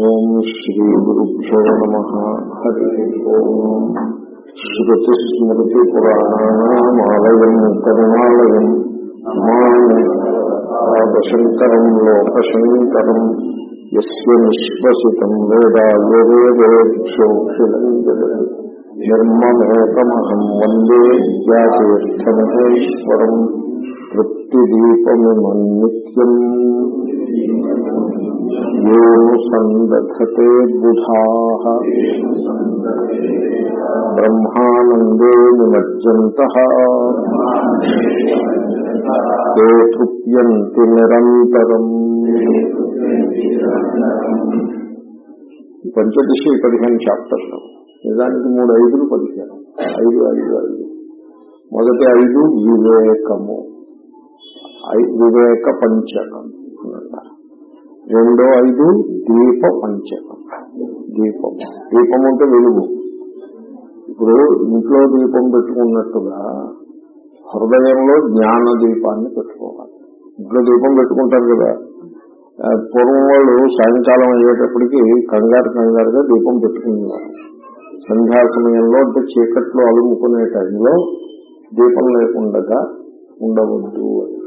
ఓం శ్రీ గురుభ్యో నమ. హరి ఓం. శ్రుతిస్మృతిపురాణానామాలయం కరుణాలయం మాశంకరం లోకశంకరం. యస్య నిశ్వసితం వేదాయోవేదేక్షోక్షిలం జగన్ నిర్మమేకమహం వందే విద్యాతీర్థమహేశ్వరం. తృప్తిదీపమిమన్నిత్యం. యో సందధతే బుధా బ్రహ్మానందే నిమజ్జంత తే తృప్యంతి నిరంతరం పంచదశి పదిహేను చాప్టర్లు నిజానికి మూడు ఐదులు పదిహేను. ఐదు ఐదు ఐదు. మొదటి ఐదు వివేకము. వివేక పంచకం. రెండో ఐదు దీప పంచకం దీపం. దీపం అంటే వెలుగు. ఇప్పుడు ఇంట్లో దీపం పెట్టుకున్నట్టుగా హృదయంలో జ్ఞాన దీపాన్ని పెట్టుకోవాలి. ఇంట్లో దీపం పెట్టుకుంటారు కదా. పూర్వం వాళ్ళు సాయంకాలం అయ్యేటప్పటికి కంగారు కంగారుగా దీపం పెట్టుకునేవారు. సంధ్యా సమయంలో అంటే చీకట్లో అలుముకునే టైంలో దీపం లేకుండా ఉండవద్దు అని.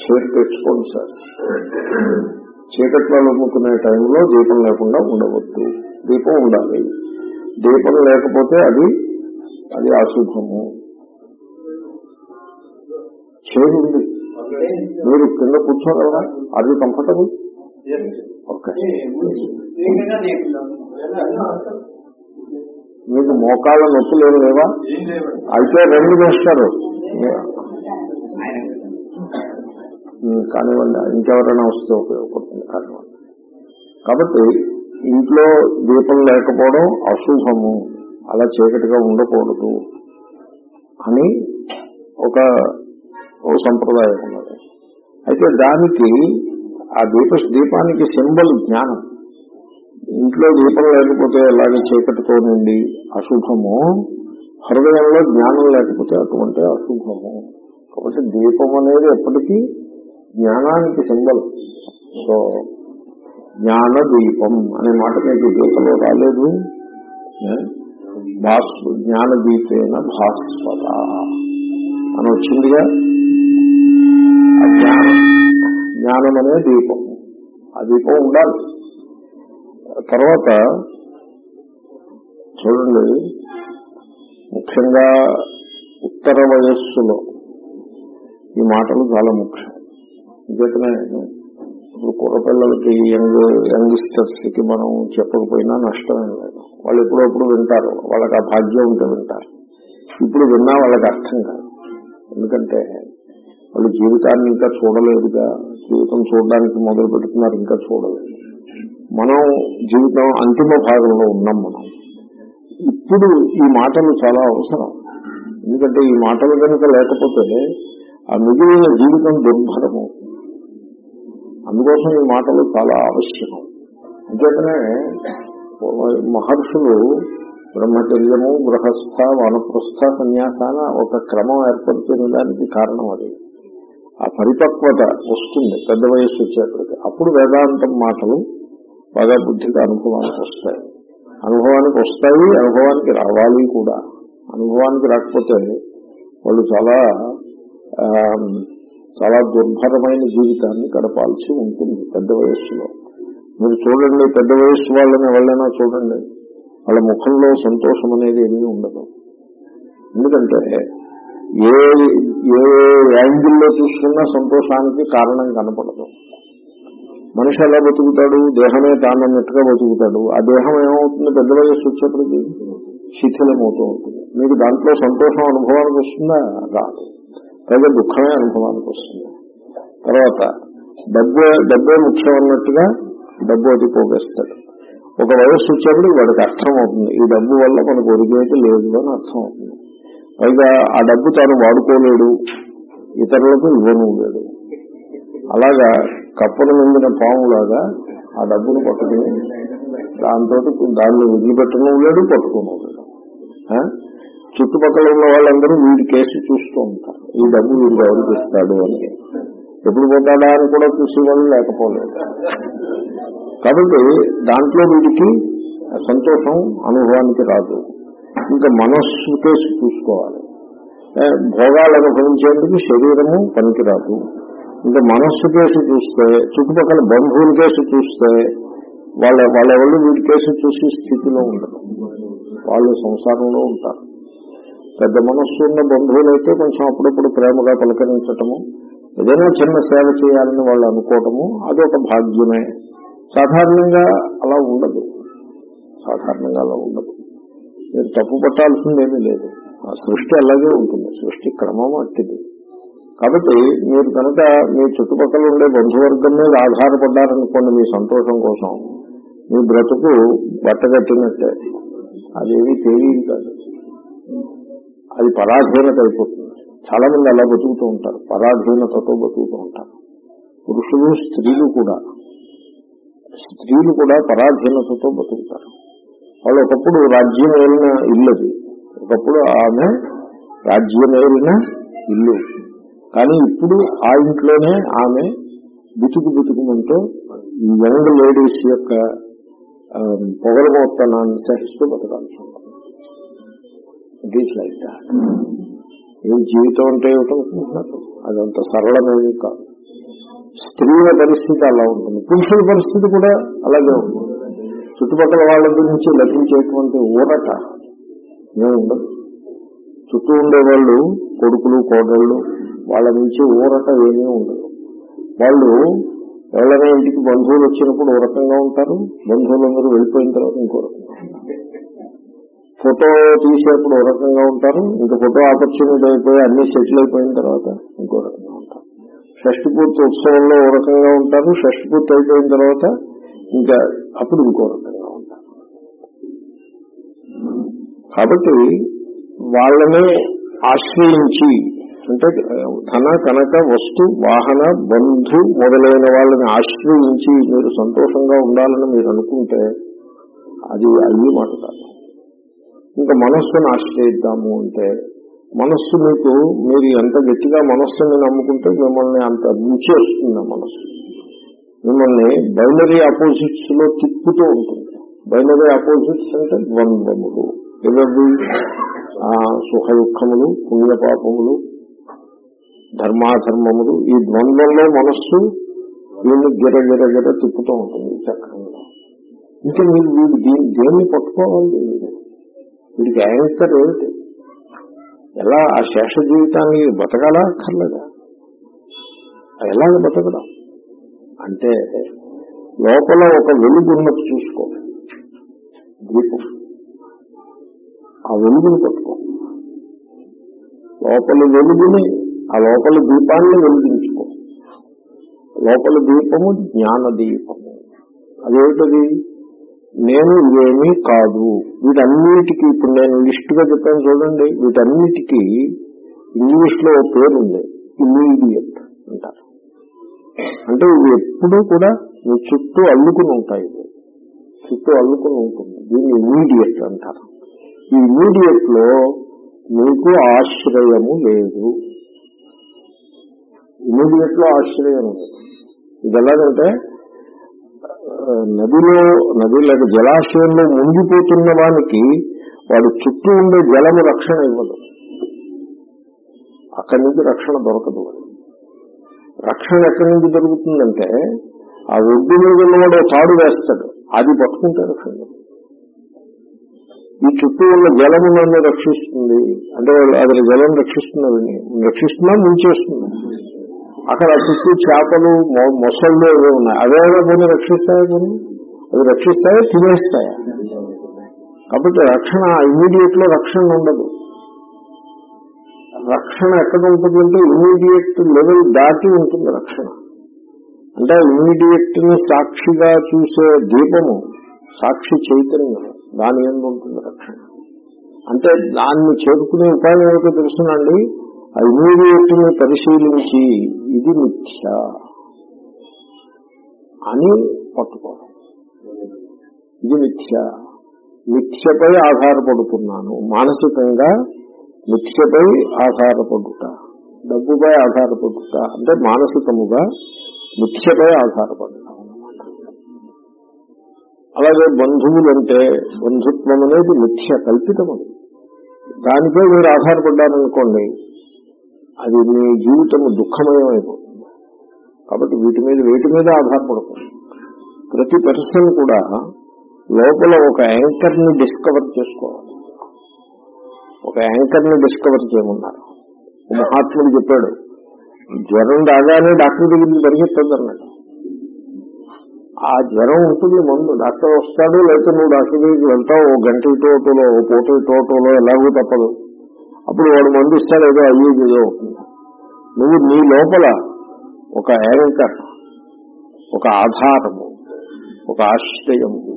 చీర తెచ్చుకోండి సార్. చీకట్లో నమ్ముకునే టైంలో దీపం లేకుండా ఉండవద్దు. దీపం ఉండాలి. దీపం లేకపోతే అది అది అశుభము చేరుంది మీరు కింద కూర్చోగలరా? అది కంఫర్టబుల్ ఓకే మీకు మోకాళ్ళ నొప్పులు ఏమి లేవా? అయితే రెండు చేస్తారు కానివ్వండి ఇంకెవరైనా వస్తే ఉపయోగపడుతుంది కానివ్వండి. కాబట్టి ఇంట్లో దీపం లేకపోవడం అశుభము. అలా చీకటిగా ఉండకూడదు అని ఒక సంప్రదాయం ఉన్నది. అయితే దానికి ఆ దీప దీపానికి సింబల్ జ్ఞానం. ఇంట్లో దీపం లేకపోతే ఎలాగే చీకటితో నుండి అశుభము? హృదయంలో జ్ఞానం లేకపోతే అటువంటి అశుభము. కాబట్టి దీపం అనేది ఎప్పటికీ జ్ఞానానికి సింబల్. సో జ్ఞాన దీపం అనే మాట మీకు గీతలో రాలేదు? భాస్ జ్ఞాన దీపేన భాస్వత అని వచ్చిందిగా? జ్ఞానం. జ్ఞానం అనే దీపం. ఆ దీపం ఉండాలి. తర్వాత చూడండి ముఖ్యంగా ఉత్తర వయస్సులో ఈ మాటలు చాలా ముఖ్యం. ఇంకేతనే ఇప్పుడు కుర్రపిల్లలకి యంగ్ యంగ్స్టర్స్కి మనం చెప్పకపోయినా నష్టమేం లేదు. వాళ్ళు ఎప్పుడప్పుడు వింటారు. వాళ్ళకి ఆ భాగ్యం ఉంటే వింటారు. ఇప్పుడు విన్నా వాళ్ళకి అర్థం కాదు. ఎందుకంటే వాళ్ళు జీవితాన్ని ఇంకా చూడలేదుగా. జీవితం చూడడానికి మొదలు పెడుతున్నారు ఇంకా చూడలేదు. మనం జీవితం అంతిమ భాగంలో ఉన్నాం మనం. ఇప్పుడు ఈ మాటలు చాలా అవసరం. ఎందుకంటే ఈ మాటలు కనుక లేకపోతే ఆ మిగిలిన జీవితం దుర్భరము. అందుకోసం ఈ మాటలు చాలా ఆవశ్యకం. అంచేతనే మహర్షులు బ్రహ్మచర్యము గృహస్థ వనప్రస్థ సన్యాసాన ఒక క్రమం ఏర్పడుతున్న దానికి కారణం అది. ఆ పరిపక్వత వస్తుంది పెద్ద వయస్సు వచ్చేప్పటికి. అప్పుడు వేదాంతం మాటలు బాగా బుద్ధికి అనుభవానికి వస్తాయి. అనుభవానికి వస్తాయి అనుభవానికి రావాలి కూడా. అనుభవానికి రాకపోతే వాళ్ళు చాలా చాలా దుర్భరమైన జీవితాన్ని గడపాల్సి ఉంటుంది పెద్ద వయస్సులో. మీరు చూడండి పెద్ద వయస్సు వాళ్ళని ఎవరైనా చూడండి. వాళ్ళ ముఖంలో సంతోషం అనేది ఏమీ ఉండదు. ఎందుకంటే ఏ ఏ యాంగిల్లో చూసుకున్నా సంతోషానికి కారణం కనపడదు. మనిషి ఎలా బతుకుతాడు? దేహమే తానన్నట్టుగా బతుకుతాడు. ఆ దేహం ఏమవుతుంది? పెద్ద వయస్సు వచ్చేప్పటికి శిథిలమవుతూ ఉంటుంది. మీకు దాంట్లో సంతోషం అనుభవానికి వస్తుందా? రాదు. పైగా దుఃఖమే అనుభవానికి వస్తుంది తర్వాత డబ్బు డబ్బే ముఖ్యం అన్నట్టుగా డబ్బు అది పోగేస్తాడు. ఒక వయస్సు వచ్చేప్పుడు వాడికి అర్థం అవుతుంది ఈ డబ్బు వల్ల మనకు ఒరిగేది లేదు అని అర్థం అవుతుంది పైగా ఆ డబ్బు తాను వాడుకోలేడు. ఇతరులకు ఇవ్వను లేడు. అలాగా కప్పను నిండిన పాములాగా ఆ డబ్బును పట్టుకుని దాంతో దాన్ని వదిలిపెట్టను లేడు పట్టుకోను లేడు. చుట్టుపక్కల ఉన్న వాళ్ళందరూ వీడి కేసు చూస్తూ ఉంటారు. ఈ డబ్బు వీడు ఎవరికి ఇస్తాడు అని. ఎప్పుడు పోతాడా అని కూడా చూసేవాళ్ళు లేకపోలేదు. కాబట్టి దాంట్లో వీడికి సంతోషం అనుభవానికి రాదు. ఇంకా మనస్సు కేసు చూసుకోవాలి. భోగాలు అనుభవించేందుకు శరీరము పనికిరాదు. ఇంకా మనస్సు కేసు చూస్తే చుట్టుపక్కల బంధువుల కేసు చూస్తే వాళ్ళ వాళ్ళెవళ్ళు వీడి కేసు చూసి స్థితిలో ఉండరు. వాళ్ళు సంసారంలో ఉంటారు. పెద్ద మనస్సు ఉన్న బంధువులైతే కొంచెం అప్పుడప్పుడు ప్రేమగా పలకరించటము ఏదైనా చిన్న సేవ చేయాలని వాళ్ళు అనుకోవటము అదొక భాగ్యమే. సాధారణంగా అలా ఉండదు. సాధారణంగా అలా ఉండదు. మీరు తప్పు పట్టాల్సిందేమీ లేదు. ఆ సృష్టి అలాగే ఉంటుంది. సృష్టి క్రమం అట్టిది. కాబట్టి మీరు కనుక మీ చుట్టుపక్కల ఉండే బంధువర్గం మీద ఆధారపడ్డారనుకోండి మీ సంతోషం కోసం మీ బ్రతుకు బట్టగట్టినట్టే. అదేవి తెలియదు కాదు. అది పరాధీనత అయిపోతుంది. చాలా మంది అలా బతుకుతూ ఉంటారు. పరాధీనతతో బతుకుతూ ఉంటారు. పురుషులు స్త్రీలు కూడా. స్త్రీలు కూడా పరాధీనతతో బతుకుతారు. వాళ్ళు ఒకప్పుడు రాజ్యం ఏలిన ఇల్లు అది. ఒకప్పుడు ఆమె రాజ్యం ఏలిన ఇల్లు. కానీ ఇప్పుడు ఆ ఇంట్లోనే ఆమె బుతుకు బుతుకుమంటూ యంగ్ లేడీస్ యొక్క పొగలమోత్తనాన్ని సహిస్తూ బతకాల్సి ఉంటుంది. ఇట్ ఈస్ లైక్ దాట్ జీవితం అంటే ఏమిటనుకుంటున్నారు అదంత సరళమేమి కాదు. స్త్రీల పరిస్థితి అలా ఉంటుంది. పురుషుల పరిస్థితి కూడా అలాగే ఉంటుంది. చుట్టుపక్కల వాళ్ళ గురించి లభించేటువంటి ఊరట మేము ఉండదు. చుట్టూ ఉండేవాళ్ళు కొడుకులు కోడళ్ళు వాళ్ళ నుంచి ఊరట ఏమీ ఉండదు. వాళ్ళు ఎవరైనా ఇంటికి బంధువులు వచ్చినప్పుడు ఓ రకంగా ఉంటారు. బంధువులందరూ వెళ్ళిపోయిన తర్వాత ఇంకో రకంగా ఉంటారు. ఫోటో తీసేప్పుడు ఓ రకంగా ఉంటారు. ఇంకా ఫోటో ఆపర్చునిటీ అయిపోయి అన్ని సెటిల్ అయిపోయిన తర్వాత ఇంకో రకంగా ఉంటారు. షష్టి పూర్తి ఉత్సవంలో ఓ రకంగా ఉంటారు. షష్టి పూర్తి అయిపోయిన తర్వాత ఇంకా అప్పుడు ఇంకో రకంగా ఉంటారు. కాబట్టి వాళ్ళని ఆశ్రయించి అంటే ధన కనక వస్తు వాహన బంధు మొదలైన వాళ్ళని ఆశ్రయించి మీరు సంతోషంగా ఉండాలని మీరు అనుకుంటే అది అయ్యి మాట కాదు. ఇంకా మనస్సును ఆశ్రయిద్దాము అంటే మనస్సు మీకు మీరు ఎంత గట్టిగా మనస్సుని నమ్ముకుంటే మిమ్మల్ని అంత ముంచేస్తుంది ఆ మనస్సు. మిమ్మల్ని బైనరీ అపోజిట్స్లో తిప్పుతూ ఉంటుంది. బైనరీ అపోజిట్స్ అంటే ద్వంద్వములు. ఎవరి సుఖ దుఃఖములు పుణ్యపాపములు ధర్మాధర్మములు. ఈ ద్వంద్వంలో మనస్సు వీళ్ళు గిర గిర గిర తిప్పుతూ ఉంటుంది చక్రంలో. ఇంకా మీరు వీళ్ళు దీన్ని దేన్ని పట్టుకోవాలి? వీడికి యాంకర్ ఏమిటి? ఎలా ఆ శేష జీవితాన్ని బతకాలా అక్కర్లేదా? ఎలాగ బతకడం? అంటే లోపల ఒక వెలుగు చూసుకో. దీపం. ఆ వెలుగుని పట్టుకో. లోపల వెలుగుని ఆ లోపల దీపాన్ని వెలిగించుకో. లోపల దీపము జ్ఞాన దీపము. అదేమిటది? నేను ఇవేమీ కాదు. వీటన్నిటికీ ఇప్పుడు నేను లిస్ట్గా చెప్పాను చూడండి. వీటన్నిటికీ ఇంగ్లీష్లో ఓ పేరుంది. ఇమీడియట్ అంటారు. అంటే ఇవి ఎప్పుడూ కూడా మీ చుట్టూ అల్లుకుని ఉంటాయి చుట్టూ అల్లుకుని ఉంటుంది. దీన్ని ఇమీడియట్ అంటారు. ఈ ఇమీడియట్లో మీకు ఆశ్రయము లేదు. ఇమీడియట్లో ఆశ్రయం లేదు. ఇది ఎలాగంటే నదిలో నది లేక జలాశయంలో మునిగిపోతున్న వానికి వాడి చుట్టూ ఉండే జలము రక్షణ ఇవ్వదు. అక్కడి నుంచి రక్షణ దొరకదు రక్షణ ఎక్కడి నుంచి దొరుకుతుందంటే ఆ ఒడ్డు మీద ఉన్నవాడు తాడు వేస్తాడు. అది పట్టుకుంటే రక్షణ ఈ చుట్టూ ఉన్న జలము నన్ను రక్షిస్తుంది. అంటే అది జలం రక్షిస్తున్నది రక్షిస్తున్నా ముంచేస్తుంది. అక్కడ చుట్టూ చేపలు మొసళ్ళు ఏవో ఉన్నాయి. అవేవో కొన్ని రక్షిస్తాయా కొన్ని అవి రక్షిస్తాయా? తినేస్తాయా? కాబట్టి రక్షణ ఇమీడియట్లో రక్షణ ఉండదు. రక్షణ ఎక్కడ ఉంటుందంటే ఇమీడియట్ లెవెల్ దాటి ఉంటుంది రక్షణ. అంటే ఇమీడియట్ని సాక్షిగా చూసే దీపము సాక్షి చైతన్యం దాని ఎందు ఉంటుంది రక్షణ. అంటే దాన్ని చేరుకునే ఉపాయం ఏమిటో తెలుసునండి? ఆ ఇమీడియట్ని పరిశీలించి ఇది మిథ్య అని పట్టుకోవడం. ఇది మిథ్య మిథ్యపై ఆధారపడుతున్నాను. మానసికంగా మిథ్యపై ఆధారపడుట. డబ్బుపై ఆధారపడుట. అంటే మానసికముగా మిథ్యపై ఆధారపడటం అలాగే అలాగే బంధువులంటే బంధుత్వం అనేది మిథ్య కల్పితం అది దానిపై మీరు ఆధారపడ్డారనుకోండి అది మీ జీవితం దుఃఖమయమైపోతుంది. కాబట్టి వీటి మీద వీటి మీద ఆధారపడుతుంది ప్రతి పర్సన్ కూడా లోపల ఒక యాంకర్ని డిస్కవర్ చేసుకోవాలి. ఒక యాంకర్ని డిస్కవర్ చేయమన్నారు. మహాత్ముడు చెప్పాడు జ్వరం రాగానే డాక్టర్ దగ్గరికి పరిగెత్తద్దు అన్నాడు. ఆ జ్వరం ఉంటుంది మందు డాక్టర్ వస్తాడు లేకపోతే నువ్వు డాక్టర్ దగ్గరికి వెళ్తావు ఓ గంట ఇటోటోలో ఓ పూట ఇటోటోలో ఎలాగో తప్పదు. అప్పుడు వాడు మందు ఏదో అయ్యేది ఏదో. అవుతుంది నువ్వు నీ లోపల ఒక యాంకర్ ఒక ఆధారము ఒక ఆశ్రయము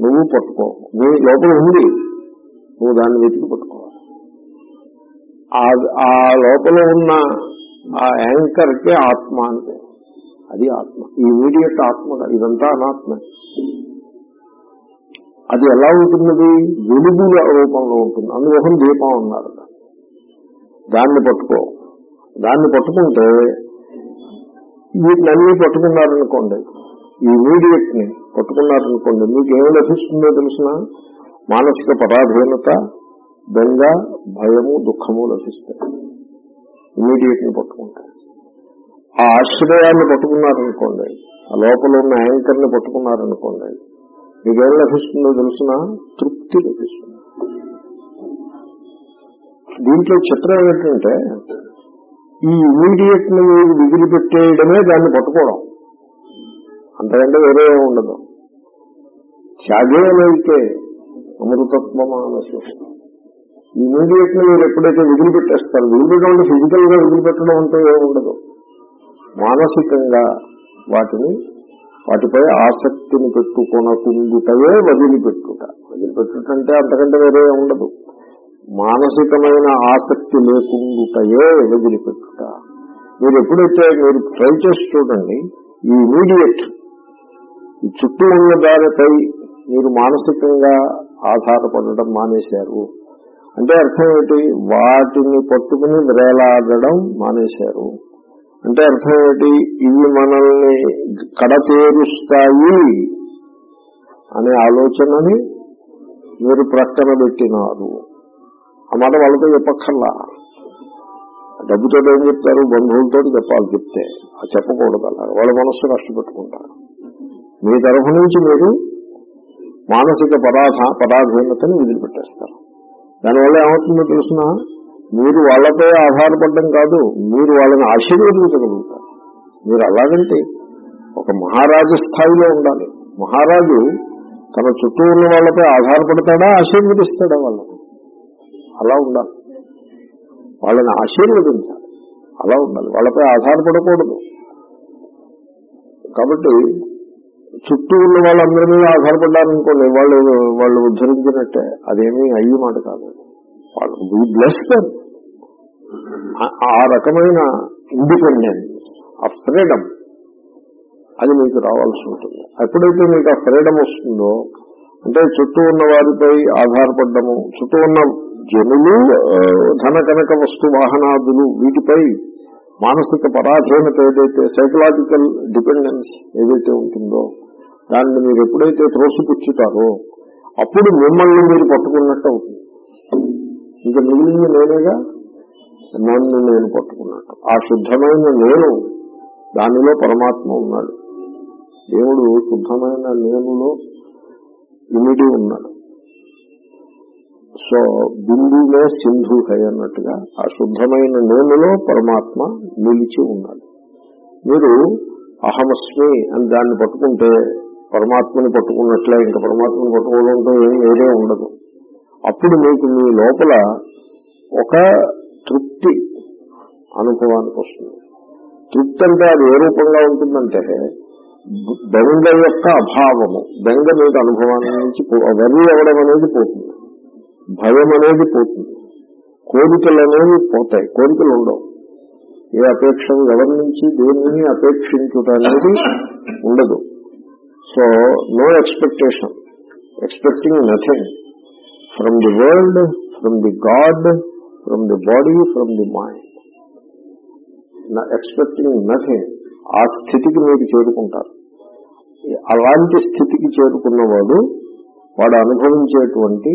నువ్వు పట్టుకో. నీ లోపల ఉంది. నువ్వు దాన్ని వెతికి పట్టుకోవాలి. ఆ- ఆ లోపల ఉన్న ఆ యాంకర్కే ఆత్మ అంటే అది ఆత్మ. ఈ ఇమీడియట్ ఆత్మ ఇదంతా అనాత్మ. అది ఎలా ఉంటున్నది? వెలుగుల రూపంలో ఉంటుంది. అందుకోసం దీపం అన్నారు. దాన్ని పట్టుకో. దాన్ని పట్టుకుంటే వీటినన్నీ పట్టుకున్నారనుకోండి. ఈ ఇమీడియట్ని పట్టుకున్నారనుకోండి మీకు ఏం లభిస్తుందో తెలిసిన? మానసిక పరాధీనత బెంగ భయము దుఃఖము లభిస్తాయి. ఇమీడియట్ని పట్టుకుంటే. ఆ ఆశ్రయాన్ని పట్టుకున్నారనుకోండి ఆ లోపల ఉన్న యాంకర్ని పట్టుకున్నారనుకోండి మీకేం లభిస్తుందో తెలిసిన? తృప్తి లభిస్తుంది. దీంట్లో చిత్రం ఏంటంటే ఈ ఇమీడియట్ని మీరు విదిలిపెట్టేయడమే దాన్ని పట్టుకోవడం. అంతకంటే వేరే ఉండదు. ఉండదు త్యాగేనైతే అమృతత్వమానసు ఇమీడియట్ని మీరు ఎప్పుడైతే విదిలిపెట్టేస్తారు విదిలిపెట్టడం అంటే ఫిజికల్గా విదిలిపెట్టడం అంటే ఏమి ఉండదు. మానసికంగా వాటిని వాటిపై ఆసక్తిని పెట్టుకొనకుండుటయే వదిలిపెట్టుట. వదిలిపెట్టుట అంటే అంతకంటే వేరే ఉండదు. మానసికమైన ఆసక్తి లేకుండుటయే వదిలిపెట్టుట మీరు ఎప్పుడైతే మీరు ట్రై చేసి చూడండి ఈ ఇమీడియట్ ఈ చుట్టూ ఉన్న దానిపై మీరు మానసికంగా ఆధారపడడం మానేశారు. అంటే అర్థం ఏంటి? వాటిని పట్టుకుని వేలాడడం మానేశారు. అంటే అర్థం ఏంటి? ఇవి మనల్ని కడతేరుస్తాయి అనే ఆలోచనని మీరు ప్రక్కన పెట్టినారు. ఆ మాట వాళ్ళతో చెప్పక్కర్లా. డబ్బుతో ఏం చెప్తారు? బంధువులతో చెప్పాలి చెప్తే. అది చెప్పకూడదు అలా వాళ్ళ మనస్సు కష్టపెట్టుకుంటారు మీ తరఫు నుంచి మీరు మానసిక పదార్థ పరాధీనతని వదిలిపెట్టేస్తారు. దానివల్ల ఏమవుతుందో తెలుసిన? మీరు వాళ్ళపై ఆధారపడడం కాదు మీరు వాళ్ళని ఆశీర్వదించగలుగుతారు. మీరు అలాగంటే ఒక మహారాజు స్థాయిలో ఉండాలి. మహారాజు తన చుట్టూ ఉన్న వాళ్ళపై ఆధారపడతాడా ఆశీర్వదిస్తాడా వాళ్ళని? అలా ఉండాలి. వాళ్ళని ఆశీర్వదించాలి. అలా ఉండాలి. వాళ్ళపై ఆధారపడకూడదు. కాబట్టి చుట్టూ ఉన్న వాళ్ళందరి మీద ఆధారపడ్డారనుకోండి వాళ్ళు వాళ్ళు ఉద్ధరించినట్టే. అదేమీ అయ్యి మాట కాదు. వాళ్ళు వీ బ్లెస్ ఆ రకమైన ఇండిపెండెన్స్ ఆ ఫ్రీడమ్ అది మీకు రావాల్సి ఉంటుంది. ఎప్పుడైతే మీకు ఆ ఫ్రీడమ్ వస్తుందో అంటే చుట్టూ ఉన్న వారిపై ఆధారపడ్డము చుట్టూ ఉన్న జనులు ధన కనక వస్తు వాహనాదులు వీటిపై మానసిక పరాధీనత ఏదైతే సైకలాజికల్ డిపెండెన్స్ ఏదైతే ఉంటుందో దాన్ని మీరు ఎప్పుడైతే త్రోసిపుచ్చుతారో అప్పుడు మిమ్మల్ని మీరు పట్టుకున్నట్టు అవుతుంది. ఇంకా మిగిలింది నేనేగా? నన్ను నేను పట్టుకున్నట్టు. ఆ శుద్ధమైన నేను దానిలో పరమాత్మ ఉన్నాడు. దేవుడు శుద్ధమైన నేనులో ఇమిడి ఉన్నాడు. సో బిందులే సింధు హై అన్నట్టుగా ఆ శుద్ధమైన నేనులో పరమాత్మ నిలిచి ఉన్నాడు. మీరు అహమస్మి అని దాన్ని పట్టుకుంటే పరమాత్మని పట్టుకున్నట్లే ఇంకా పరమాత్మని పట్టుకోవడంతో ఏం వేరే ఉండదు. అప్పుడు మీకు మీ లోపల ఒక తృప్తి అనుభవానికి వస్తుంది. తృప్తి అంటే అది ఏ రూపంగా ఉంటుందంటే బెంగ యొక్క అభావము. బెంగ మీద అనుభవాన్ని నుంచి పో- వెర్రి అవడం అనేది పోతుంది. భయం అనేది పోతుంది. కోరికలు అనేవి పోతాయి. కోరికలు ఉండవు ఏ అపేక్షను గవర్నించి నుంచి దేనిని అపేక్షించుట అనేది ఉండదు. So no expectation expecting nothing from the world from the God from the body from the mind expecting nothing ఆ స్థితికి మీరు చేరుకుంటారు. అలాంటి స్థితికి చేరుకున్నవాడు వాడు అనుభవించేటువంటి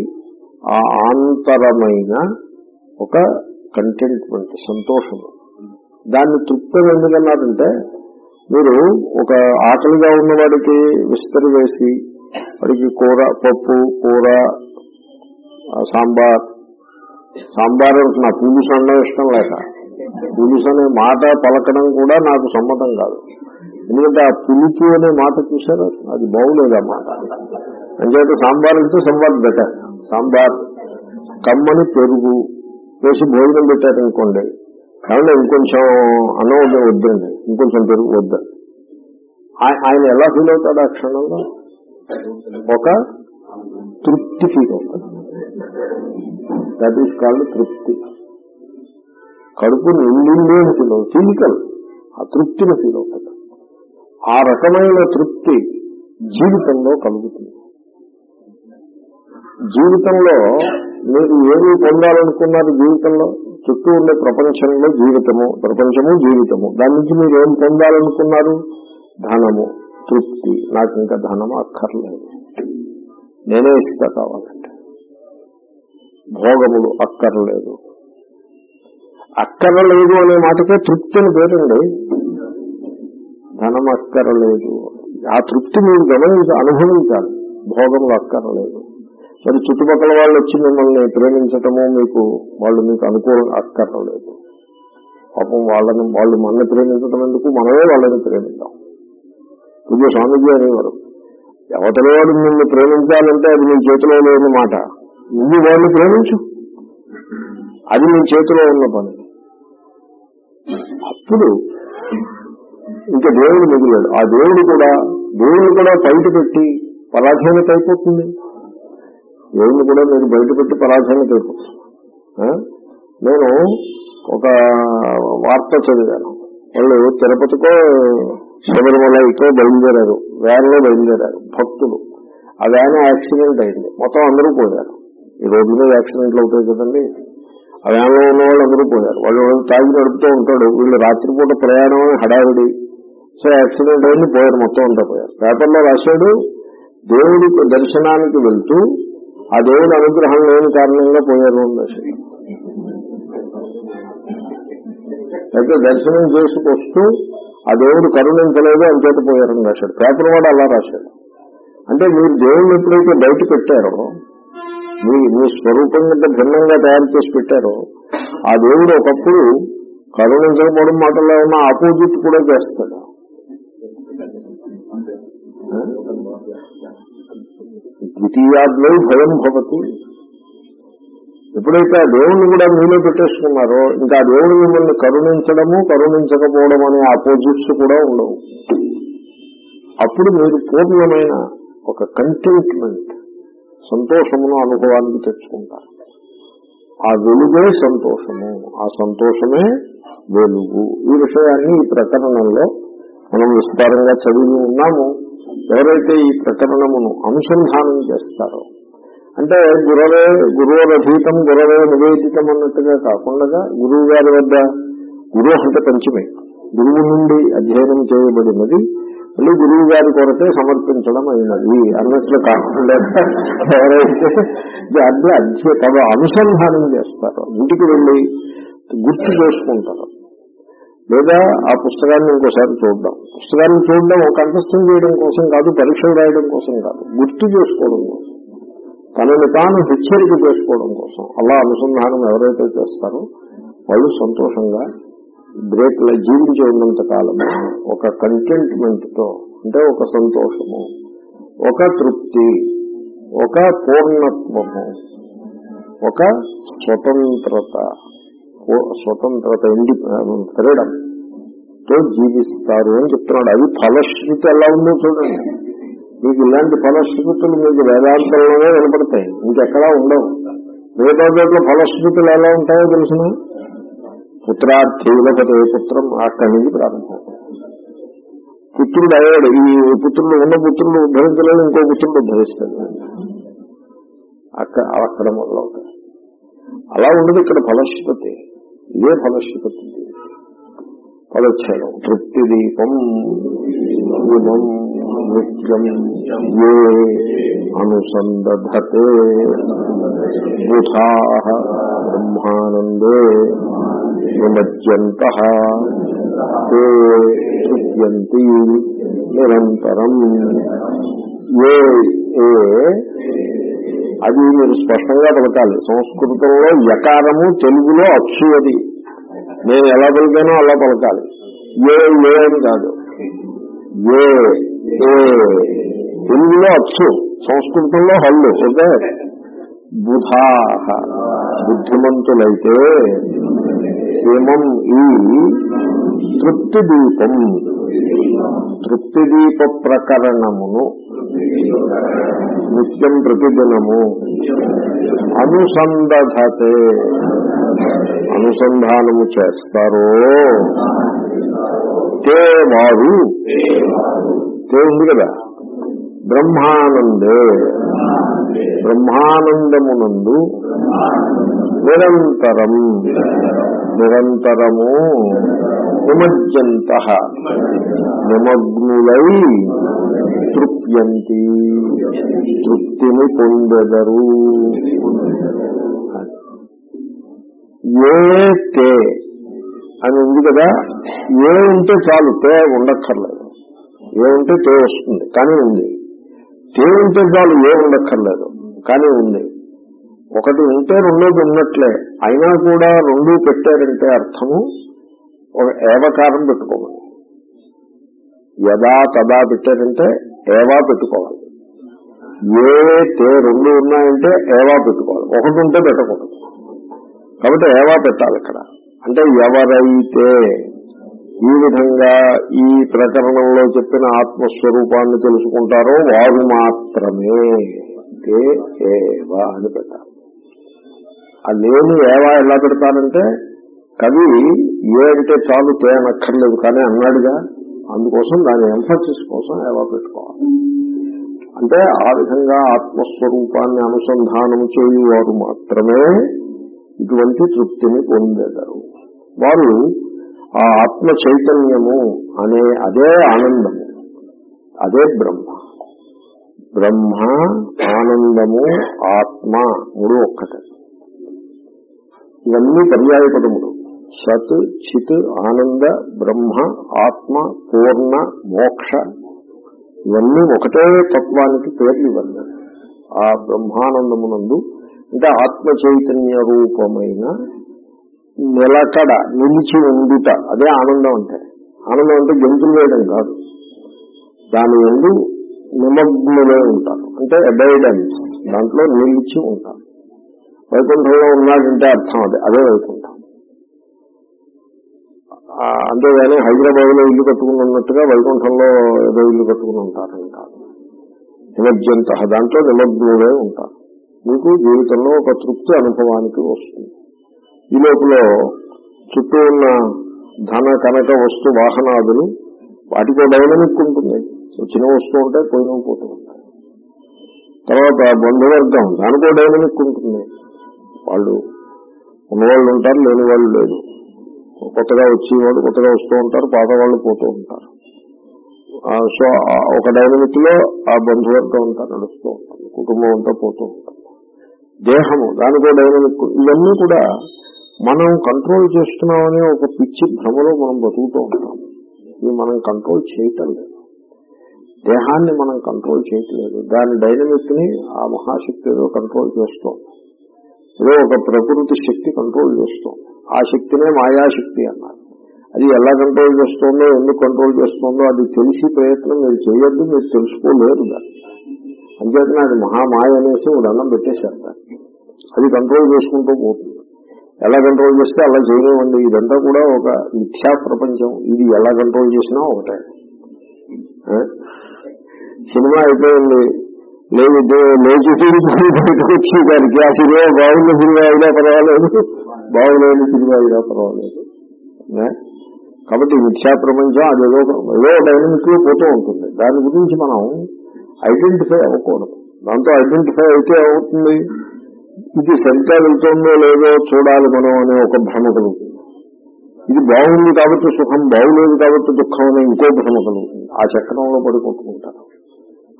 ఆ ఆంతరమైన ఒక కంటెంట్మెంట్ సంతోషం. దాన్ని తృప్తం ఎందుకన్నారంటే మీరు ఒక ఆకలిగా ఉన్నవాడికి విస్తరి వేసి వాడికి కూర పప్పు కూర ఆ, సాంబార్ సాంబార్ నా పులుసు అన్న ఇష్టం లేక. పులుసు అనే మాట పలకడం కూడా నాకు సమ్మతం కాదు. ఎందుకంటే ఆ పులుపు అనే మాట చూసారా? అది బాగులేదు ఆ మాట అంచేత సాంబార్ అంటే సంబార్ బెటర్. సాంబార్ కమ్మని పెరుగు వేసి భోజనం పెట్టారనుకోండి కాబట్టి ఇంకొంచెం అన్నం వద్ద వద్దండి. ఇంకొంచెం పెరుగు వద్దు. ఆయన ఎలా ఫీల్ అవుతాడు ఆ క్షణంలో? ఒక తృప్తి ఫీల్ అవుతాడు. దట్ ఈస్ కాల్డ్ తృప్తి. కడుపు నిండింది అని ఫీల్ అవుతుంది ఫిజికల్ ఆ తృప్తిని ఫీల్ అవుతాడు. ఆ రకమైన తృప్తి జీవితంలో కలుగుతుంది. జీవితంలో మీరు ఏమి పొందాలనుకున్నారు జీవితంలో? చుట్టూ ఉండే ప్రపంచంలో జీవితము ప్రపంచము జీవితము. దాని నుంచి మీరు ఏం పొందాలనుకున్నారు? ధనము తృప్తి. నాకు ఇంకా ధనము అక్కర్లేదు. నేనే ఇస్తా కావాలంటే. భోగములు అక్కర్లేదు. అక్కర్లేదు అనే మాటకే తృప్తి అని పేరండి. ధనం అక్కర్లేదు. ఆ తృప్తి మీరు గమనించి అనుభవించాలి. భోగములు అక్కర్లేదు. మరి చుట్టుపక్కల వాళ్ళు వచ్చి మిమ్మల్ని ప్రేమించటము మీకు వాళ్ళు మీకు అనుకూలం అక్కర్లేదు పాపం వాళ్ళని వాళ్ళు మనల్ని ప్రేమించడం ఎందుకు? మనమే వాళ్ళని ప్రేమిద్దాం. పూజ స్వామీజీ అనేవారు అవతల వాడు నిన్ను ప్రేమించాలంటే అది నీ చేతిలో లేని మాట. నువ్వు వాళ్ళని ప్రేమించు. అది నీ చేతిలో ఉన్న పని. అప్పుడు ఇంకా దేవుడు మిగిలాడు. ఆ దేవుడు కూడా దేవుడు కూడా బయట పెట్టి పరాధీనత అయిపోతుంది. దేవుడిని కూడా మీరు బయట పెట్టి పరాధీనత నేను ఒక వార్త చదివాను. వాళ్ళు తిరుపతికో శబరిమలైకో బయలుదేరారు. వ్యాన్లో బయలుదేరారు. భక్తులు. ఆ వ్యాన్ యాక్సిడెంట్ అయింది. మొత్తం అందరూ పోయారు. ఈ రోడ్డు మీద యాక్సిడెంట్లు అవుతాయి కదండి. ఆ వ్యాన్లో ఉన్న వాళ్ళు అందరూ పోయారు. వాళ్ళు తాగి నడుపుతూ ఉంటాడు. వీళ్ళు రాత్రిపూట ప్రయాణం అని హడావిడి. సో యాక్సిడెంట్ అయింది పోయారు. మొత్తం అంతా పోయారు. పేపర్లో రాశాడు దేవుడి దర్శనానికి వెళ్తూ ఆ దేవుడి అనుగ్రహం లేని కారణంగా పోయారు అని అయితే దర్శనం చేసుకొస్తూ ఆ దేవుడు కరుణించలేదు అంచేత పోయారని రాశాడు పేపర్ వాడు అలా రాశాడు. అంటే మీరు దేవుడిని ఎప్పుడైతే బయట పెట్టారో మీ మీ స్వరూపం కంటే భిన్నంగా తయారు చేసి పెట్టారో ఆ దేవుడు ఒకప్పుడు కరుణించకపోవడం మాటల్లో ఉన్న ఆపోజిట్ కూడా చేస్తాడు. ద్వితీయాద్వై భయం భవతి. ఎప్పుడైతే ఆ దేవుణ్ణి కూడా మీలో పెట్టేసుకున్నారో ఇంకా ఆ దేవుడు మిమ్మల్ని కరుణించడము కరుణించకపోవడం అనే ఆపోజిట్స్ కూడా ఉండవు. అప్పుడు మీరు పూర్ణమైన ఒక కంటెంట్మెంట్ సంతోషమును అనుభవానికి తెచ్చుకుంటారు. ఆ వెలుగే సంతోషము ఆ సంతోషమే వెలుగు. ఈ విషయాన్ని ఈ ప్రకరణంలో మనం విస్తారంగా చదివి ఉన్నాము. ఎవరైతే ఈ ప్రకరణమును అనుసంధానం చేస్తారో అంటే గురవే గురువులధీతం గురవే నివేదితం అన్నట్టుగా కాకుండా గురువు గారి వద్ద గురువు అంటే పంచమే. గురువు నుండి అధ్యయనం చేయబడినది మళ్ళీ గురువు గారి కొరకే సమర్పించడం అయినది అన్నట్లు కాకుండా ఎవరైతే దాన్ని అధ్య తమ అనుసంధానం చేస్తారో ఇంటికి వెళ్ళి గుర్తు చేసుకుంటారు లేదా ఆ పుస్తకాన్ని ఇంకోసారి చూడడం. పుస్తకాన్ని చూడడం ఒక కంఠస్థం చేయడం కోసం కాదు పరీక్షలు రాయడం కోసం కాదు గుర్తు చేసుకోవడం కోసం. తనని తాను హెచ్చరిక చేసుకోవడం కోసం. అలా అనుసంధానం ఎవరైతే చేస్తారో వాళ్ళు సంతోషంగా బ్రేక్ జీవించి ఉన్నంత కాలం ఒక కంటెంట్మెంట్తో అంటే ఒక సంతోషము ఒక తృప్తి ఒక పూర్ణత్వము ఒక స్వతంత్రత. స్వతంత్రత ఇండి ఫ్రీడమ్తో జీవిస్తారు అని చెప్తున్నాడు. అది ఫలశ్రుతి ఎలా ఉందో చూడండి. మీకు ఇలాంటి ఫలశ్రుతులు మీకు వేదాంతంలోనే వినపడతాయి ఇంకెక్కడా ఉండవు. వేదాంతంలో ఫలశ్రుతులు ఎలా ఉంటాయో తెలిసిన? పుత్రార్థీల పదే పుత్రం అక్కడి నుంచి ప్రారంభం. పుత్రుడు అయ్యాడు. ఈ పుత్రుడు ఉన్న పుత్రుడు ఉద్ధరించలేదు ఇంకో పుత్రుడు ఉద్ధరిస్తాడు. అక్కడ అక్కడ మొదలవుతాయి అలా ఉండదు ఇక్కడ ఫలశ్రుతి. ఇదే ఫలశ్రుతి పదచ్ఛేదం తృప్తి దీపం ఇమం నిత్యం ఏ అనుసందధతే. బుధా బ్రహ్మానందే నిమజ్జంత. తే తృప్యంతి నిరంతరం. ఏ ఏ అది మీరు స్పష్టంగా పలకాలి. సంస్కృతంలో యకారము తెలుగులో అచ్చు అది నేను ఎలా పలికానో అలా పలకాలి. ఏ ఏ అని కాదు. ఏ ఏ. తెలుగులో అచ్చు సంస్కృతంలో హల్లు ఓకే? బుధా బుద్ధిమంతులైతే ఏమం ఈ తృప్తి దీపం తృప్తి దీప ప్రకరణమును నిత్యం ప్రతిదినము. అనుసంధతే. అనుసంధానము చేస్తారో. తే వారు. తే ఉంది కదా. బ్రహ్మానందే. బ్రహ్మానందమునందు నిరంతరం. నిరంతరము నిమజ్జంత. నిమగ్నులై తృప్యంతి. తృప్తిని పొందెదరు. ఏ తే అని ఉంది కదా ఏ ఉంటే చాలు తే ఉండక్కర్లేదు. ఏ ఉంటే తే వస్తుంది కానీ ఉంది. తే ఉంటే చాలు ఏ ఉండక్కర్లేదు కానీ ఉంది. ఒకటి ఉంటే రెండోది ఉన్నట్లే అయినా కూడా రెండు పెట్టారంటే అర్థము ఒక ఏవకారం పెట్టుకోవాలి. యదా తదా పెట్టారంటే ఏవా పెట్టుకోవాలి. ఏ తే రెండు ఉన్నాయంటే ఏవా పెట్టుకోవాలి. ఒకటి ఉంటే పెట్టకూడదు. కాబట్టి ఏవా పెట్టాలి ఇక్కడ అంటే ఎవరైతే ఈ విధంగా ఈ ప్రకరణంలో చెప్పిన ఆత్మస్వరూపాన్ని తెలుసుకుంటారో వారు మాత్రమే తే ఏవా అని పెట్టాలి. ఆ నేను ఏవా ఎలా పెడతారంటే కవి ఏ అంటే చాలు తే అనక్కర్లేదు కానీ అన్నాడుగా అందుకోసం దాని ఎంఫసిస్ కోసం ఎలా పెట్టుకోవాలి? అంటే ఆ విధంగా ఆత్మస్వరూపాన్ని అనుసంధానం చేయువారు మాత్రమే ఇటువంటి తృప్తిని పొందేదారు వారు ఆ ఆత్మ చైతన్యము అనే అదే ఆనందము అదే బ్రహ్మ. బ్రహ్మ ఆనందము ఆత్మ మూడు ఒక్కటే. ఇవన్నీ పర్యాయ పదములు సత్ చిత్ ఆనంద బ్రహ్మ ఆత్మ పూర్ణ మోక్ష. ఇవన్నీ ఒకటే తత్వానికి పేర్లు ఇవ్వండి. ఆ బ్రహ్మానందమునందు అంటే ఆత్మ చైతన్య రూపమైన నిలకడ నిలిచి ఉండుట. అదే ఆనందం అంటే. ఆనందం అంటే గెంతులు వేయడం కాదు. దాని ఎందు నిమగ్నులే ఉంటారు. అంటే అబైడెన్స్. దాంట్లో నిలిచి ఉంటారు. వైకుంఠంలో ఉన్నాడంటే అర్థం అదే. అదే వైకుంఠం. అంతేగాని హైదరాబాద్లో ఇల్లు కట్టుకుని ఉన్నట్టుగా వైకుంఠంలో ఏదో ఇల్లు కట్టుకుని ఉంటారని కాదు నిమజ్జంత. దాంట్లో నిమగ్నుడే ఉంటారు. మీకు జీవితంలో ఒక తృప్తి అనుభవానికి వస్తుంది. ఈ లోపల చుట్టూ ఉన్న ధన కనక వస్తు వాహనాదులు వాటితో డైనమిక్ ఉంటుంది వచ్చిన వస్తూ ఉంటాయి పోయిన పోతూ ఉంటాయి. తర్వాత బంధువర్గం దానికో డైనమిక్ ఉంటుంది వాళ్ళు ఉన్నవాళ్ళు ఉంటారు లేని వాళ్ళు లేదు కొత్తగా వచ్చేవాళ్ళు కొత్తగా వస్తూ ఉంటారు పాత వాళ్ళు పోతూ ఉంటారు. సో ఒక డైనమిక్లో ఆ బంధువర్గం అంతా నడుస్తూ ఉంటుంది కుటుంబం అంతా పోతూ ఉంటుంది. దేహము దానికో డైనమిక్ ఇవన్నీ కూడా మనం కంట్రోల్ చేస్తున్నామనే ఒక పిచ్చి భ్రమలో మనం బతుకుతూ ఉంటాం. ఇది మనం కంట్రోల్ చేయటం లేదు. దేహాన్ని మనం కంట్రోల్ చేయట్లేదు. దాని డైనమిక్ని ఆ మహాశక్తి ఏదో కంట్రోల్ చేస్తాం ఏదో ఒక ప్రకృతి శక్తి కంట్రోల్ చేస్తాం ఆ శక్తినే మాయాశక్తి అన్నారు. అది ఎలా కంట్రోల్ చేస్తుందో ఎందుకు కంట్రోల్ చేస్తుందో అది తెలిసి ప్రయత్నం మీరు చేయొద్దు మీరు తెలుసుకోలేరు దాన్ని. అంచేతనే అది మహామాయ అనేసి ఒక పెట్టేశారు దాన్ని. అది కంట్రోల్ చేసుకుంటూ పోతుంది. ఎలా కంట్రోల్ చేస్తే అలా చేయలేమండి ఇదంతా కూడా ఒక మిథ్యా ప్రపంచం. ఇది ఎలా కంట్రోల్ చేసినా ఒకటే. సినిమా అయిపోయింది. లేదు లేచి బయటకు వచ్చి దానికి ఆ సినిమా బాగున్న సినిమా అయినా పర్వాలేదు. బాగులేని సినిమా అయినా పర్వాలేదు. కాబట్టి మిథ్యా ప్రపంచం అదేదో ఏదో డైనమిక్లో పోతూ ఉంటుంది. దాని గురించి మనం ఐడెంటిఫై అవ్వకూడదు. దాంతో ఐడెంటిఫై అయితే అవుతుంది ఇది సరిగ్గా వెళ్తుందో లేదో చూడాలి మనం అనే ఒక భ్రమ కలుగుతుంది ఇది బాగుంది కాబట్టి సుఖం బాగులేదు కాబట్టి దుఃఖం అనే ఇంకో భ్రమ కలుగుతుంది ఆ చక్రంలో పడి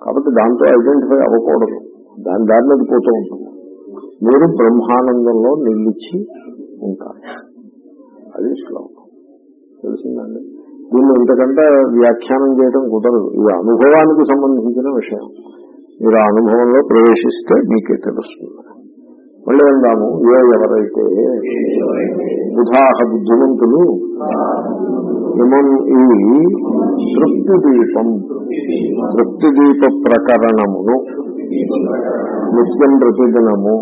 కాబట్టి దాంతో ఐడెంటిఫై అవ్వకూడదు. దాని దారిలో అది పోతూ ఉంటుంది. మీరు బ్రహ్మానందంలో నిలిచి ఉంటారు. అది శ్లోకం. తెలిసిందండి? దీన్ని ఇంతకంటే వ్యాఖ్యానం చేయడం కుదరదు. ఇది అనుభవానికి సంబంధించిన విషయం. మీరు ఆ అనుభవంలో ప్రవేశిస్తే మీకే తెలుస్తుంది. మళ్ళీ అందాము ఏ ఎవరైతే బుధాహ బుద్ధిమంతులు ఇమం ఈ తృప్తి దీపం తృప్తి దీప ప్రకరణమును నిత్యం ప్రతిదినము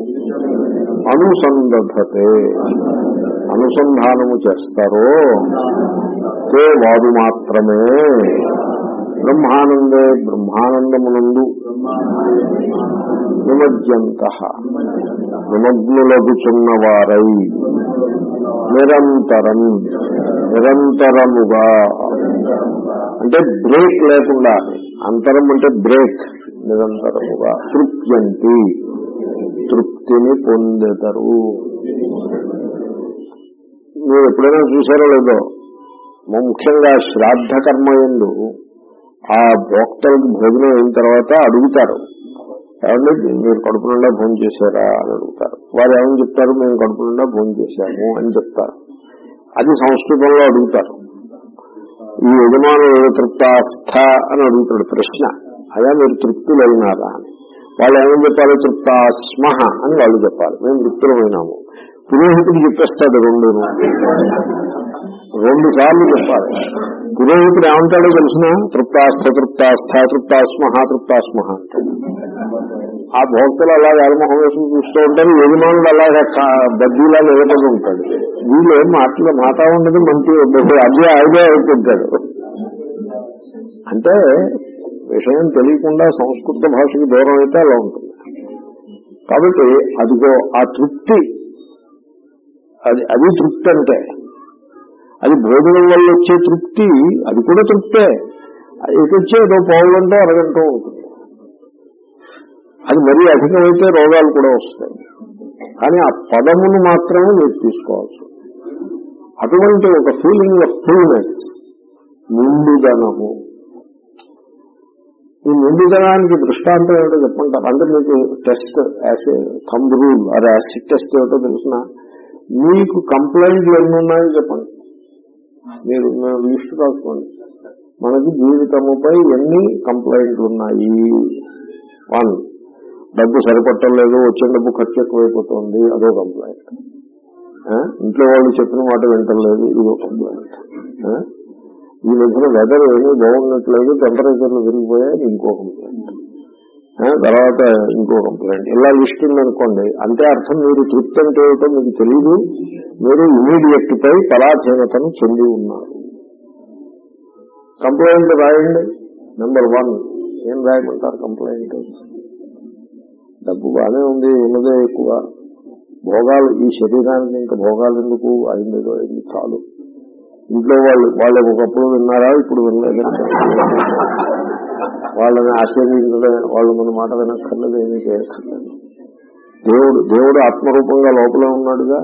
అనుసంధతే అనుసంధానము చేస్తారో తే వారు మాత్రమే. బ్రహ్మానందే బ్రహ్మానందమునందు నిమజ్జంత. నిమగ్నులగుచున్నవారై నిరంతరం నిరంతరముగా. అంటే బ్రేక్ లేకుండా అంతరం అంటే బ్రేక్ నిరంతరముగా. తృప్యంతి తృప్తిని పొందుతారు మీరు ఎప్పుడైనా చూసారో లేదో ముఖ్యంగా శ్రాద్ధ కర్మ ఎందు ఆ భోక్తలకు భోజనం అయిన తర్వాత అడుగుతారు. ఏమండి మీరు కడుపు నిండా భోజనం చేశారా అని అడుగుతారు. వారు ఏమని చెప్తారు? మేము కడుపు నిండా భోజనం చేశాము అని చెప్తారు. అది సంస్కృతంలో అడుగుతారు. ఈ యజమానులు తృప్తాస్థ అని అడుగుతాడు ప్రశ్న. అయ్యా మీరు తృప్తులైనారా అని. వాళ్ళు ఏమని చెప్పాలి తృప్తాస్మహ అని వాళ్ళు చెప్పాలి మేము తృప్తులమైనాము. పురోహితుడు చెప్పేస్తాడు రెండు. రెండు సార్లు చెప్పాలి. పురోహితుడు ఏమంటాడో తెలిసిన? తృప్తాస్థ తృప్తాస్థ తృప్తాస్మహ తృప్తాస్మహ అంటాడు. ఆ భోక్తలు అలా వేలమొహం వేసుకుని చూస్తూ ఉంటారు యజమానుడు అలాగా బద్దీలా నిలబడి ఉంటాడు. వీళ్ళు ఏం మాటలు మాట ఉండదు మంచి అదే ఐడియా అవుతుంటాడు అంటే విషయం తెలియకుండా సంస్కృత భాషకి దూరం అయితే అలా ఉంటుంది. కాబట్టి అదిగో ఆ తృప్తి అది అది తృప్తి అంటే. అది భోజనం వల్ల వచ్చే తృప్తి అది కూడా తృప్తే. ఇటు వచ్చే ఏదో పావు గంట అరగంట ఉంటుంది. అది మరీ అధికమైతే రోగాలు కూడా వస్తాయి. కానీ ఆ పదమును మాత్రమే మీరు తీసుకోవాల్సి అటువంటి ఒక ఫీలింగ్ ఆఫ్ ఫుల్నెస్ నిండుదనము ఈ నిండుదనానికి దృష్టాంతం ఏమిటో చెప్పంటారు అంటే మీకు టెస్ట్ యాస్ థంబ్ రూల్ అది యాసిడ్ టెస్ట్ ఏమిటో తెలిసిన మీకు కంప్లైంట్లు ఎన్ని ఉన్నాయో చెప్పండి. మీరు లిస్ట్ రాసుకోండి. మనకి జీవితముపై ఎన్ని కంప్లైంట్లు ఉన్నాయి? వన్ డబ్బు సరిపట్టలేదు వచ్చిన డబ్బు ఖర్చు ఎక్కువైపోతుంది అదో కంప్లైంట్ ఇంట్లో వాళ్ళు చెప్పిన మాట వింటలేదు ఇదో కంప్లైంట్ ఈ మధ్యన వెదర్ ఏమీ బాగున్నట్లేదు టెంపరేచర్లు పెరిగిపోయాయి ఇంకో కంప్లైంట్ తర్వాత ఇంకో కంప్లైంట్ ఇలా లిస్ట్ ఉందనుకోండి అంటే అర్థం మీరు తృప్తి అంటే ఏమిటో మీకు తెలియదు మీరు ఇమీడియట్ పై పరాధీనతను చెంది ఉన్నారు. కంప్లైంట్ రాయండి. నెంబర్ వన్ ఏం రాయమంటారు కంప్లైంట్ డబ్బు బాగానే ఉంది ఉన్నదే ఎక్కువ. భోగాలు ఈ శరీరానికి ఇంకా భోగాలు ఎందుకు? అయిందో అయింది చాలు. ఇంట్లో వాళ్ళు వాళ్ళు ఒకప్పుడు విన్నారా ఇప్పుడు వినలేదు. వాళ్ళని ఆశ్చర్యించడం వాళ్ళు మన మాట వినక్కర్లేదు ఏమీ చేయక్కర్లేదు. దేవుడు దేవుడు ఆత్మరూపంగా లోపలే ఉన్నాడుగా?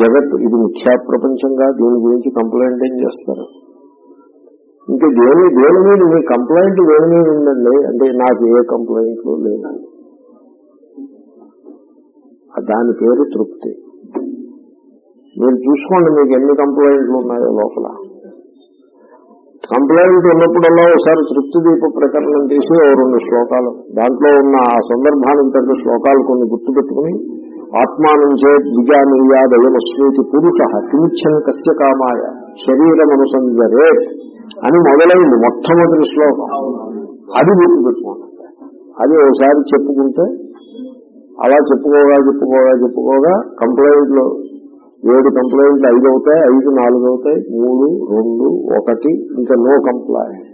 జగత్ ఇది మిథ్యా ప్రపంచంగా దీని గురించి కంప్లైంట్ ఏం చేస్తారు? ఇంకా దేని దేని మీద మీ కంప్లైంట్ దేని మీద ఉందండి? అంటే నాకు ఏ కంప్లైంట్లు లేవు దాని పేరు తృప్తి. మీరు చూసుకోండి మీకు ఎన్ని కంప్లైంట్లు ఉన్నాయో లోపల. కంప్లైంట్ ఉన్నప్పుడల్లా ఒకసారి తృప్తి దీప ప్రకరణం తీసి ఓ రెండు శ్లోకాలు. దాంట్లో ఉన్న ఆ సందర్భానికి తగ్గ శ్లోకాలు కొన్ని గుర్తుపెట్టుకుని ఆత్మానుంచే ద్విజానీయాదయమస్మీతి పురుష కించన్ కస్య కామాయ శరీరమనుసంజరే అని మొదలైంది మొట్టమొదటి శ్లోకం. అది గుర్తుపెట్టుకోండి అది ఒకసారి చెప్పుకుంటే అలా చెప్పుకోగా చెప్పుకోగా చెప్పుకోగా కంప్లైంట్లు ఏడు కంప్లైంట్లు ఐదు అవుతాయి ఐదు నాలుగు అవుతాయి మూడు రెండు ఒకటి ఇంకా నో కంప్లైంట్.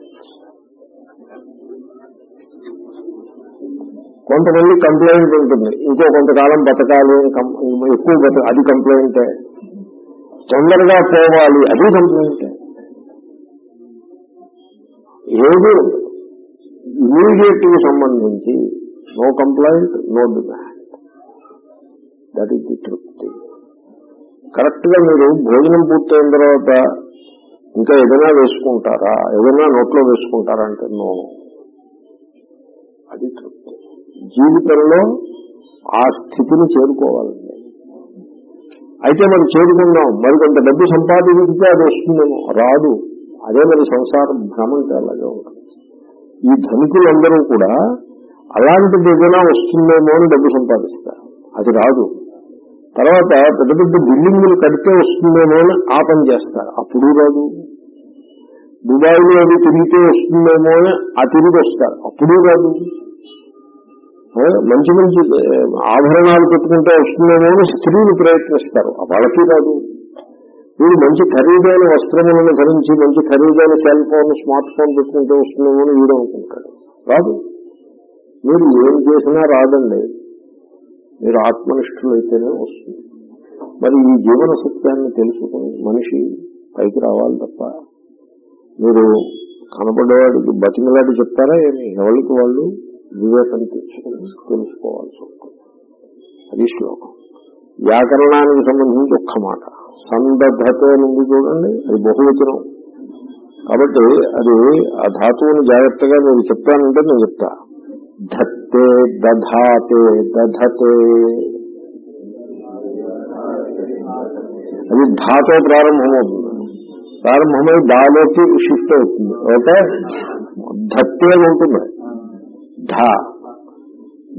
కొంతమంది కంప్లైంట్ ఉంటుంది. ఇంకో కొంతకాలం బతకాలి ఎక్కువ బతక అది కంప్లైంటే తొందరగా పోవాలి అది కంప్లైంటే ఏది ఇమీడియట్కి సంబంధించి no complaint no demand that is the తృప్తి కరెక్ట్గా మీరు భోజనం పూర్తయిన తర్వాత ఇంకా ఏదైనా వేసుకుంటారా? ఏదైనా నోట్లో వేసుకుంటారా అంటే నో అది తృప్తి జీవితంలో ఆ స్థితిని చేరుకోవాలండి అయితే మనం చేరుకుందాం. మరి కొంత డబ్బు సంపాదించితే అది వస్తుందేమో రాదు. అదే మరి సంసారం భ్రమంటే అలాగే ఉంటుంది. ఈ ధనికులందరూ కూడా అలాంటిది ఏదైనా వస్తుందేమో అని డబ్బు సంపాదిస్తారు. అది రాదు. తర్వాత పెద్ద పెద్ద బిల్డింగులు కడితే వస్తుందేమో అని ఆ పని చేస్తారు. అప్పుడు రాదు. దుబాయ్లో అది తిరిగితే వస్తుందేమో అని ఆ తిరిగి వస్తారు. అప్పుడు రాదు. మంచి మంచి ఆభరణాలు పెట్టుకుంటే వస్తుందేమో అని స్త్రీలు ప్రయత్నిస్తారు. వాళ్ళకి రాదు వీడు మంచి ఖరీదైన వస్త్రములను ధరించి మంచి ఖరీదైన సెల్ ఫోన్ స్మార్ట్ ఫోన్ పెట్టుకుంటే వస్తుందేమో అని వీడు అనుకుంటాడు. రాదు మీరు ఏం చేసినా రాదండి. మీరు ఆత్మనిష్ఠులైతేనే అయితేనే వస్తుంది. మరి ఈ జీవన సత్యాన్ని తెలుసుకుని మనిషి పైకి రావాలి తప్ప మీరు కనపడేవాడికి బతిమలాడి చెప్తారా ఏమి? ఎవరికి వాళ్ళు? వివేకం తెచ్చుకుని తెలుసుకోవాల్సి ఉంటుంది అది శ్లోకం వ్యాకరణానికి సంబంధించి ఒక్క మాట సందద్ధతే నుండి చూడండి అది బహువచనం కాబట్టి అది ఆ ధాతువుని జాగ్రత్తగా నేను చెప్తానంటే నేను చెప్తా ధత్తే దధాతే దధతే అది ధాతో ప్రారంభమవుతుంది ప్రారంభమై దాలోకి షిఫ్ట్ అవుతుంది ఓకే ధత్తే అని ఉంటుంది ధా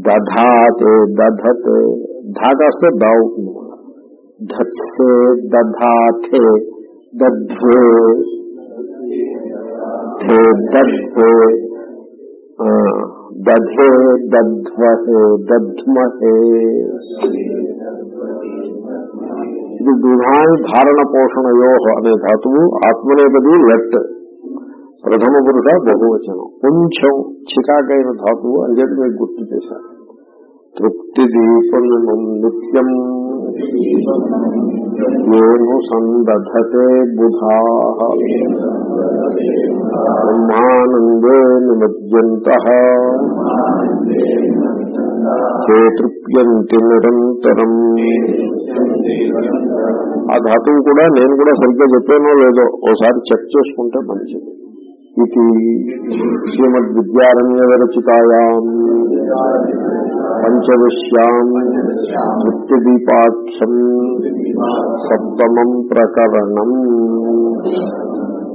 దధాతే దధతే ధా కాస్తే దా అవుతుంది ధత్సే దధాతే దధ్వే ధే దధ్వే ఆ, దధే దధ్వహే దధ్మహే ఇది దుధాని ధారణ పోషణయో అనే ధాతువు ఆత్మనేపది లట్ ప్రథమ పురుష బహువచనం. కొంచెం చికాకైన ధాతువు అని చెప్పి మీకు గుర్తు చేశాను తృప్తి దీపమిమం నిత్యం ఏను సందధతే బుధా. బ్రహ్మానందే నిమజ్జంత. తే నిరంతరం. ఆ ధాతువు కూడా నేను కూడా సరిగ్గా చెప్పానో లేదో ఓసారి చెక్ చేసుకుంటే మంచిది. ఇది శ్రీమద్ విద్యారణ్య విరచితాయాం పంచదశ్యాం మృత్యుదీపాఖ్యం సప్తమం ప్రకరణం